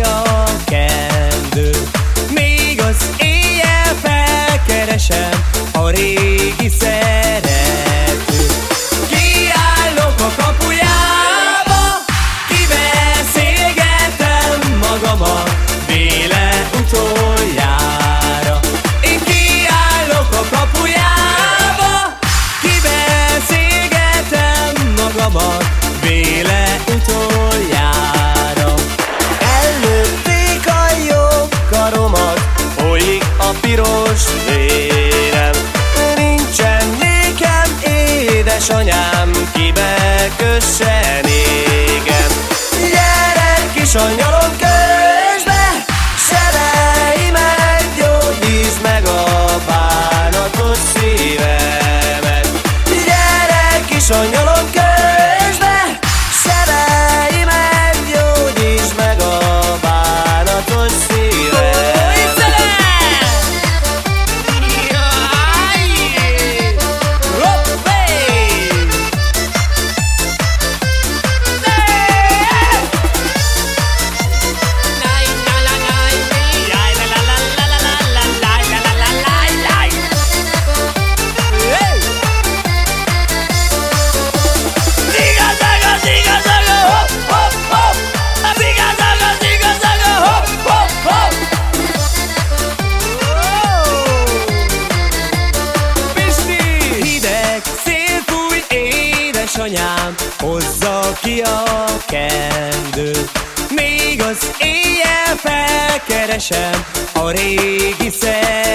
A kendő. Még az éjjel felkeresem a régi szeretőt. Kiállok a kapujába, kibeszélgetem magamat Véle utoljára. Én kiállok a kapujába, kibeszélgetem magamat piros vérem. Nincsen nékem édesanyám Kibe kösse négem Gyere kisanyalom közbe Sebeimet gyógyítsd meg a bánatos szívemet. Gyere kisanyalom közbe édesanyám Hozza ki a kendőt. Még az éjjel felkeresem A régi szeretőt